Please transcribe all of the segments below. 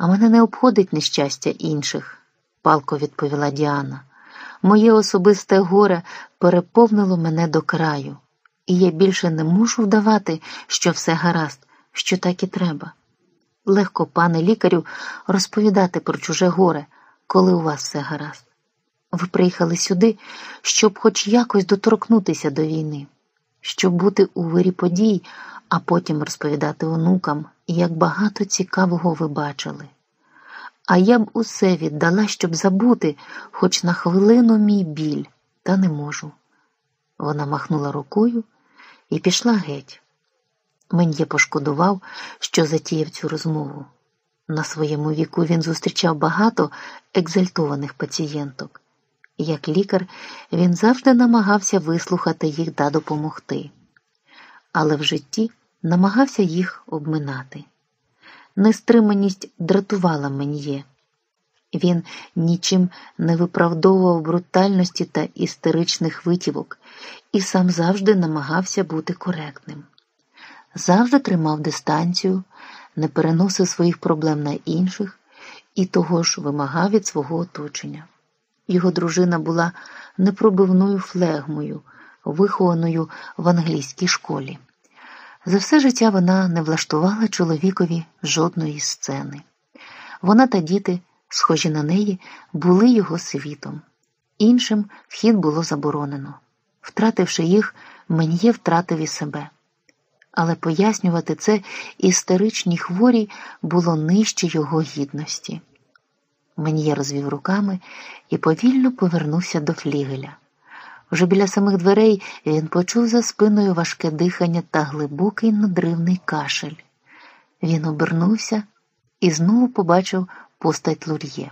А мене не обходить нещастя інших, палко відповіла Діана. Моє особисте горе переповнило мене до краю, і я більше не можу вдавати, що все гаразд, що так і треба. Легко, пане лікарю, розповідати про чуже горе, коли у вас все гаразд. Ви приїхали сюди, щоб хоч якось доторкнутися до війни, щоб бути у вирі подій, а потім розповідати онукам, як багато цікавого ви бачили. А я б усе віддала, щоб забути, хоч на хвилину мій біль, та не можу. Вона махнула рукою і пішла геть. Мен'є пошкодував, що затіяв цю розмову. На своєму віку він зустрічав багато екзальтованих пацієнток. Як лікар, він завжди намагався вислухати їх та допомогти, але в житті намагався їх обминати. Нестриманість дратувала Мен'є. Він нічим не виправдовував брутальності та істеричних витівок і сам завжди намагався бути коректним. Завжди тримав дистанцію, не переносив своїх проблем на інших і того ж вимагав від свого оточення. Його дружина була непробивною флегмою, вихованою в англійській школі. За все життя вона не влаштувала чоловікові жодної сцени. Вона та діти, схожі на неї, були його світом. Іншим вхід було заборонено. Втративши їх, Мен'є втратив і себе. Але пояснювати це істеричній хворій було нижче його гідності. Мен'є розвів руками і повільно повернувся до флігеля. Вже біля самих дверей він почув за спиною важке дихання та глибокий надривний кашель. Він обернувся і знову побачив постать Лур'є.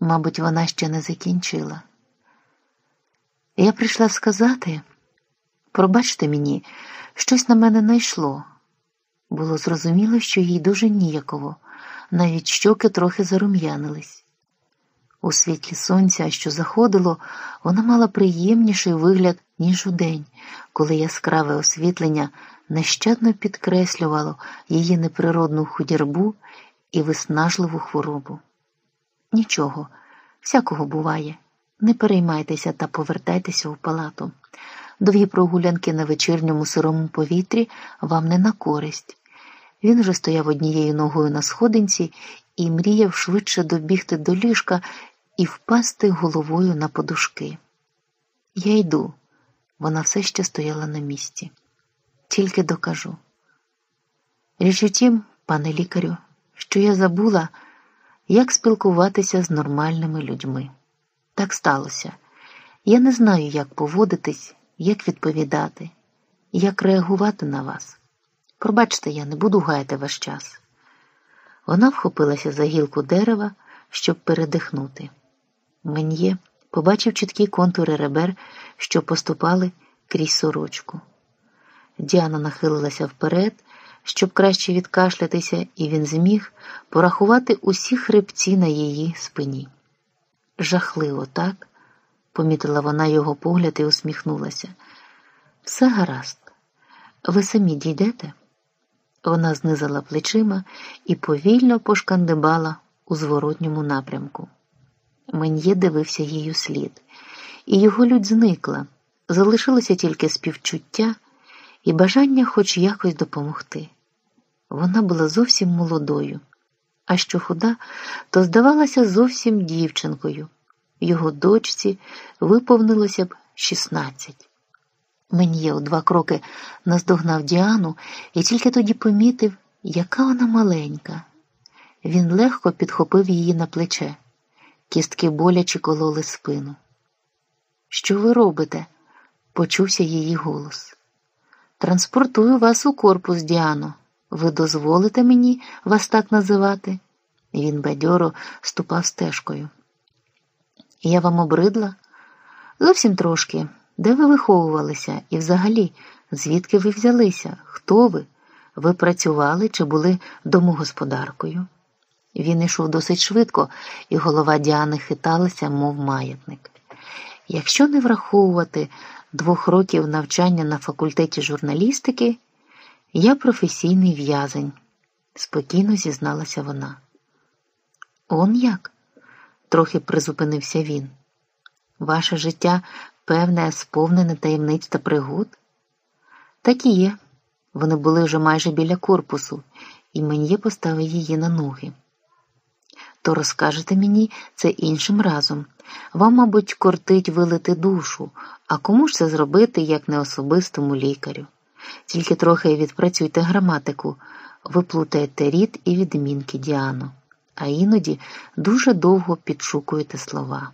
Мабуть, вона ще не закінчила. Я прийшла сказати, пробачте мені, щось на мене найшло. Було зрозуміло, що їй дуже ніяково, навіть щоки трохи зарум'янились. У світлі сонця, що заходило, вона мала приємніший вигляд, ніж удень, коли яскраве освітлення нещадно підкреслювало її неприродну худірбу і виснажливу хворобу. Нічого, всякого буває. Не переймайтеся та повертайтеся у палату. Довгі прогулянки на вечірньому сирому повітрі вам не на користь. Він вже стояв однією ногою на сходинці і мріяв швидше добігти до ліжка і впасти головою на подушки. Я йду, вона все ще стояла на місці. Тільки докажу. Річ у тім, пане лікарю, що я забула, як спілкуватися з нормальними людьми. Так сталося. Я не знаю, як поводитись, як відповідати, як реагувати на вас. Пробачте, я не буду гаяти ваш час. Вона вхопилася за гілку дерева, щоб передихнути. Мен'є побачив чіткі контури ребер, що поступали крізь сорочку. Діана нахилилася вперед, щоб краще відкашлятися, і він зміг порахувати усі хребці на її спині. Жахливо, так? помітила вона його погляд і усміхнулася. Все гаразд, ви самі дійдете? Вона знизила плечима і повільно пошкандибала у зворотньому напрямку. Мен'є дивився її слід, і його людь зникла, залишилося тільки співчуття і бажання хоч якось допомогти. Вона була зовсім молодою, а що худа, то здавалася зовсім дівчинкою. Його дочці виповнилося б шістнадцять. Мен'є у два кроки наздогнав Діану і тільки тоді помітив, яка вона маленька. Він легко підхопив її на плече. Кістки боляче кололи спину. Що ви робите? почувся її голос. Транспортую вас у корпус, Діано. Ви дозволите мені вас так називати? Він бадьоро ступав стежкою. Я вам обридла? Зовсім трошки. Де ви виховувалися? І взагалі, звідки ви взялися? Хто ви? Ви працювали чи були домогосподаркою? Він йшов досить швидко, і голова Діани хиталася, мов маятник. Якщо не враховувати двох років навчання на факультеті журналістики, я професійний в'язень, спокійно зізналася вона. Он як? трохи призупинився він. Ваше життя певне, сповнене таємниць та пригод? Так і є. Вони були вже майже біля корпусу, і мені поставив її на ноги. То розкажете мені це іншим разом. Вам, мабуть, кортить вилити душу, а кому ж це зробити, як не особистому лікарю? Тільки трохи відпрацюйте граматику, ви плутаєте рід і відмінки Діану, а іноді дуже довго підшукуєте слова.